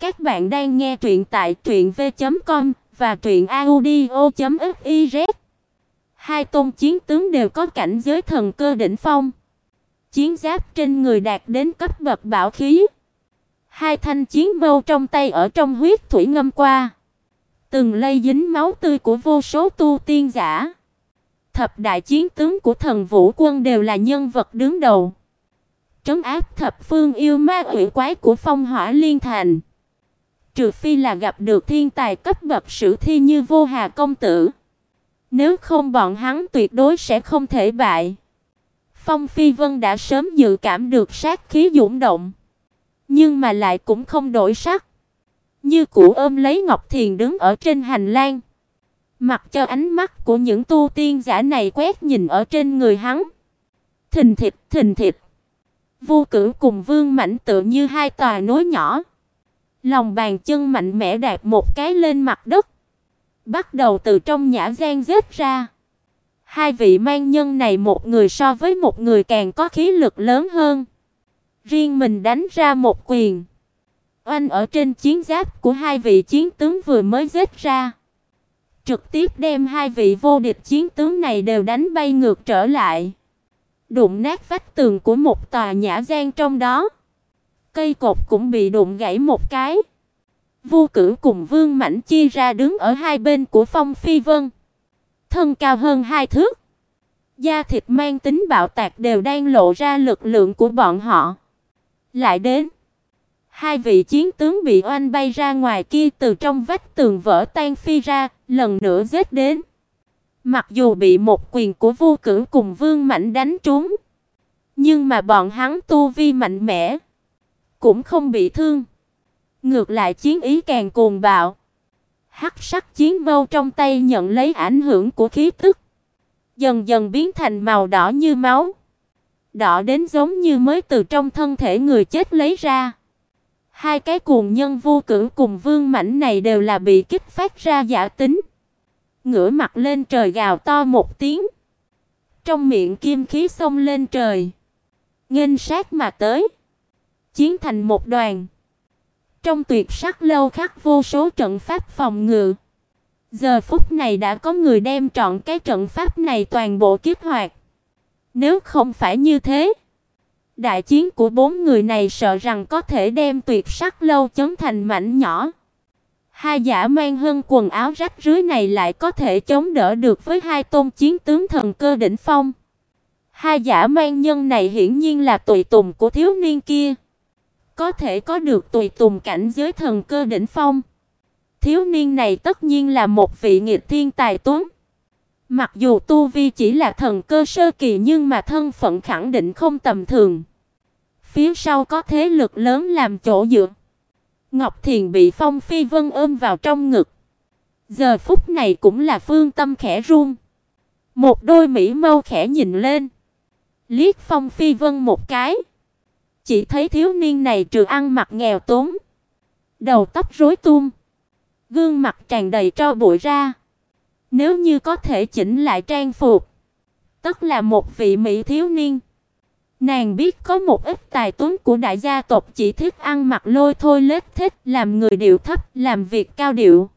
Các bạn đang nghe truyện tại truyệnv.com và truyệnaudio.fiz. Hai tôn chiến tướng đều có cảnh giới thần cơ đỉnh phong. Chiến giáp trên người đạt đến cấp bậc bảo khí. Hai thanh chiến mâu trong tay ở trong huyết thủy ngâm qua, từng lây dính máu tươi của vô số tu tiên giả. Thập đại chiến tướng của thần vũ quân đều là nhân vật đứng đầu. Trấn áp thập phương yêu ma quỷ quái của phong hỏa liên thành trừ phi là gặp được thiên tài cấp bậc sử thi như Vô Hà công tử. Nếu không bọn hắn tuyệt đối sẽ không thể bại. Phong Phi Vân đã sớm dự cảm được sát khí dũng động, nhưng mà lại cũng không đổi sắc. Như cũ ôm lấy Ngọc Thiền đứng ở trên hành lang, mặc cho ánh mắt của những tu tiên giả này quét nhìn ở trên người hắn. Thình thịch, thình thịch. Vô Cử cùng Vương mảnh tựa như hai tòa núi nhỏ. Lòng bàn chân mạnh mẽ đạp một cái lên mặt đất, bắt đầu từ trong nhã gian giết ra. Hai vị mang nhân này một người so với một người càng có khí lực lớn hơn. Riêng mình đánh ra một quyền, oanh ở trên chiến giáp của hai vị chiến tướng vừa mới giết ra, trực tiếp đem hai vị vô địch chiến tướng này đều đánh bay ngược trở lại, đụng nát vách tường của một tòa nhã gian trong đó cây cột cũng bị đụng gãy một cái. Vu Cửu cùng Vương Mãnh chia ra đứng ở hai bên của Phong Phi Vân. Thân cao hơn hai thước, da thịt mang tính bạo tạc đều đang lộ ra lực lượng của bọn họ. Lại đến, hai vị chiến tướng bị oanh bay ra ngoài kia từ trong vách tường vỡ tan phi ra, lần nữa giết đến. Mặc dù bị một quyền của Vu Cửu cùng Vương Mạnh đánh trúng, nhưng mà bọn hắn tu vi mạnh mẽ, cũng không bị thương. Ngược lại chiến ý càng cuồng bạo. Hắc sắc chiến mâu trong tay nhận lấy ảnh hưởng của khí tức, dần dần biến thành màu đỏ như máu. Đỏ đến giống như mới từ trong thân thể người chết lấy ra. Hai cái cuồng nhân vô cử cùng vương mảnh này đều là bị kích phát ra giả tính. Ngửa mặt lên trời gào to một tiếng. Trong miệng kim khí xông lên trời, nghênh sát mà tới chiến thành một đoàn. Trong tuyệt sắc lâu khắc vô số trận pháp phòng ngự. Giờ phút này đã có người đem trọn cái trận pháp này toàn bộ kích hoạt. Nếu không phải như thế, đại chiến của bốn người này sợ rằng có thể đem tuyệt sắc lâu chấn thành mảnh nhỏ. Hai giả mang hơn quần áo rách rưới này lại có thể chống đỡ được với hai tôn chiến tướng thần cơ đỉnh phong. Hai giả mang nhân này hiển nhiên là tùy tùng của thiếu niên kia có thể có được tùy tùng cảnh giới thần cơ đỉnh phong. Thiếu niên này tất nhiên là một vị nghịch thiên tài tuấn. Mặc dù tu vi chỉ là thần cơ sơ kỳ nhưng mà thân phận khẳng định không tầm thường. Phía sau có thế lực lớn làm chỗ dựa. Ngọc Thiền bị Phong Phi Vân ôm vào trong ngực. Giờ phút này cũng là phương tâm khẽ run. Một đôi mỹ mâu khẽ nhìn lên, liếc Phong Phi Vân một cái. Chỉ thấy thiếu niên này trừ ăn mặc nghèo túng, đầu tóc rối tung, gương mặt tràn đầy tro bụi ra. Nếu như có thể chỉnh lại trang phục, tức là một vị mỹ thiếu niên. Nàng biết có một ít tài tuấn của đại gia tộc chỉ thích ăn mặc lôi thôi lết thích, làm người điệu thấp, làm việc cao điệu.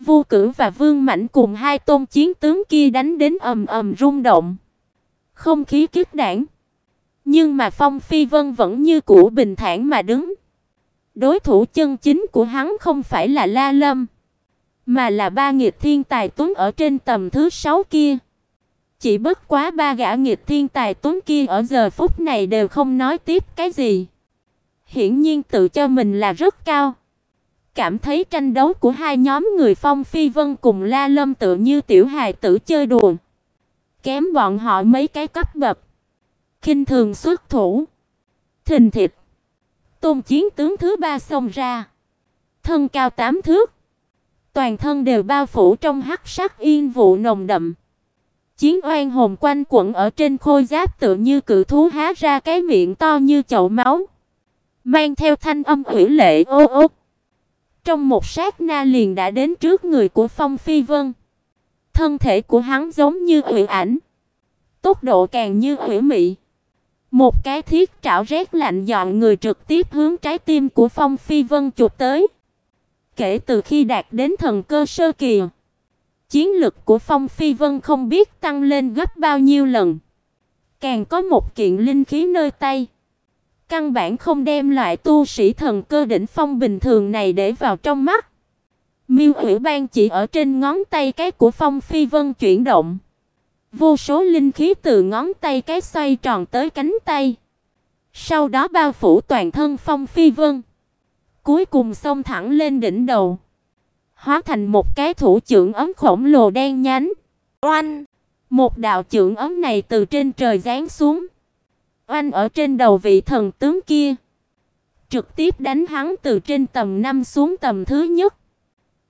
Vu Cử và Vương Mãnh cùng hai tôn chiến tướng kia đánh đến ầm ầm rung động. Không khí kiếp đảng. Nhưng mà Phong Phi Vân vẫn như cũ bình thản mà đứng. Đối thủ chân chính của hắn không phải là La Lâm, mà là ba nghiệt thiên tài tuấn ở trên tầm thứ sáu kia. Chỉ bất quá ba gã nghiệt thiên tài tuấn kia ở giờ phút này đều không nói tiếp cái gì. Hiển nhiên tự cho mình là rất cao. Cảm thấy tranh đấu của hai nhóm người Phong Phi Vân cùng La Lâm tự như tiểu hài tử chơi đùa. Kém bọn họ mấy cái cấp bậc khinh thường xuất thủ. Thình thịch. Tôn chiến tướng thứ ba xông ra, thân cao tám thước, toàn thân đều bao phủ trong hắc sắc yên vụ nồng đậm. Chiến oan hồn quanh quẩn ở trên khôi giáp tựa như cự thú há ra cái miệng to như chậu máu, mang theo thanh âm ủy lệ ô ô. Trong một sát na liền đã đến trước người của Phong Phi Vân. Thân thể của hắn giống như ủy ảnh, tốc độ càng như ủy mị. Một cái thiết trảo rét lạnh dọn người trực tiếp hướng trái tim của Phong Phi Vân chụp tới. Kể từ khi đạt đến thần cơ sơ kỳ, chiến lực của Phong Phi Vân không biết tăng lên gấp bao nhiêu lần. Càng có một kiện linh khí nơi tay, căn bản không đem loại tu sĩ thần cơ đỉnh phong bình thường này để vào trong mắt. Miêu Hủy Ban chỉ ở trên ngón tay cái của Phong Phi Vân chuyển động. Vô số linh khí từ ngón tay cái xoay tròn tới cánh tay. Sau đó bao phủ toàn thân Phong Phi Vân. Cuối cùng xông thẳng lên đỉnh đầu. Hóa thành một cái thủ trưởng ấm khổng lồ đen nhánh. Oanh! Một đạo trưởng ấm này từ trên trời giáng xuống. Oanh ở trên đầu vị thần tướng kia. Trực tiếp đánh hắn từ trên tầm 5 xuống tầm thứ nhất.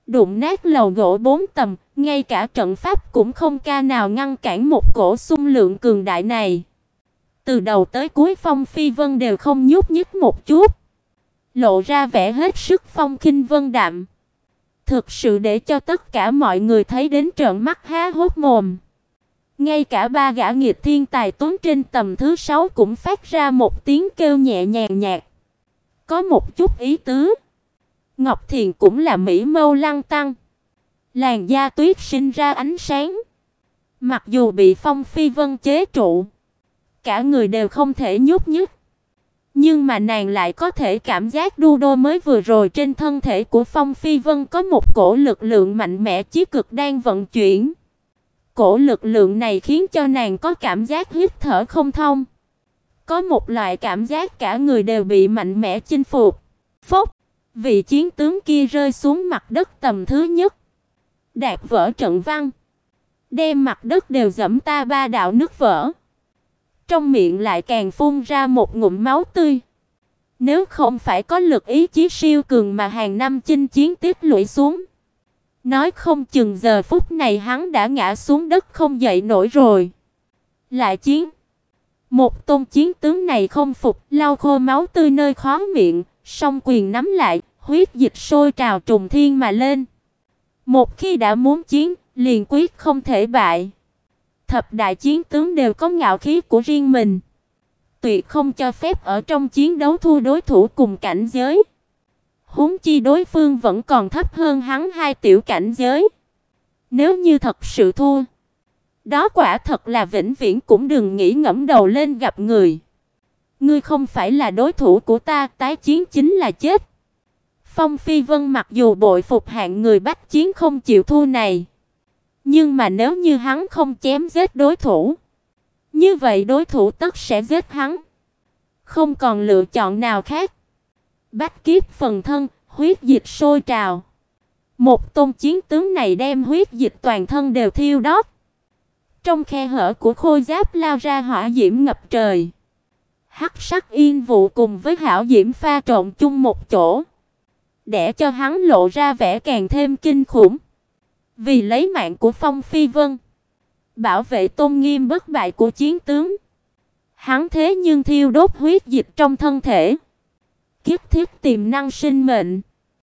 Đụng nát lầu gỗ bốn tầm, ngay cả trận pháp cũng không ca nào ngăn cản một cổ xung lượng cường đại này. Từ đầu tới cuối Phong Phi Vân đều không nhúc nhích một chút, lộ ra vẻ hết sức phong khinh vân đạm. Thực sự để cho tất cả mọi người thấy đến trợn mắt há hốc mồm. Ngay cả ba gã nghiệt thiên tài tuấn trên tầm thứ sáu cũng phát ra một tiếng kêu nhẹ nhàng nhạt. Có một chút ý tứ. Ngọc Thiền cũng là mỹ mâu lăng tăng. Làn da tuyết sinh ra ánh sáng. Mặc dù bị Phong Phi Vân chế trụ, cả người đều không thể nhúc nhích. Nhưng mà nàng lại có thể cảm giác đu đô mới vừa rồi trên thân thể của Phong Phi Vân có một cổ lực lượng mạnh mẽ chí cực đang vận chuyển. Cổ lực lượng này khiến cho nàng có cảm giác hít thở không thông. Có một loại cảm giác cả người đều bị mạnh mẽ chinh phục. Phốc, vị chiến tướng kia rơi xuống mặt đất tầm thứ nhất đạp vỡ trận văn, đem mặt đất đều dẫm ta ba đạo nước vỡ. Trong miệng lại càng phun ra một ngụm máu tươi. Nếu không phải có lực ý chí siêu cường mà hàng năm chinh chiến tiếp lũy xuống, nói không chừng giờ phút này hắn đã ngã xuống đất không dậy nổi rồi. Lại chiến. Một tôn chiến tướng này không phục, lau khô máu tươi nơi khóe miệng, song quyền nắm lại, huyết dịch sôi trào trùng thiên mà lên. Một khi đã muốn chiến, liền quyết không thể bại. Thập đại chiến tướng đều có ngạo khí của riêng mình, tuyệt không cho phép ở trong chiến đấu thua đối thủ cùng cảnh giới. Huống chi đối phương vẫn còn thấp hơn hắn hai tiểu cảnh giới. Nếu như thật sự thua, đó quả thật là vĩnh viễn cũng đừng nghĩ ngẫm đầu lên gặp người. Ngươi không phải là đối thủ của ta, tái chiến chính là chết. Phong Phi Vân mặc dù bội phục hạng người bách chiến không chịu thua này, nhưng mà nếu như hắn không chém giết đối thủ, như vậy đối thủ tất sẽ giết hắn. Không còn lựa chọn nào khác. Bách kiếp phần thân, huyết dịch sôi trào. Một tôn chiến tướng này đem huyết dịch toàn thân đều thiêu đốt. Trong khe hở của khôi giáp lao ra hỏa diễm ngập trời. Hắc sắc yên vụ cùng với hảo diễm pha trộn chung một chỗ để cho hắn lộ ra vẻ càng thêm kinh khủng. Vì lấy mạng của Phong Phi Vân, bảo vệ tôn nghiêm bất bại của chiến tướng, hắn thế nhưng thiêu đốt huyết dịch trong thân thể, kiếp thiết tiềm năng sinh mệnh.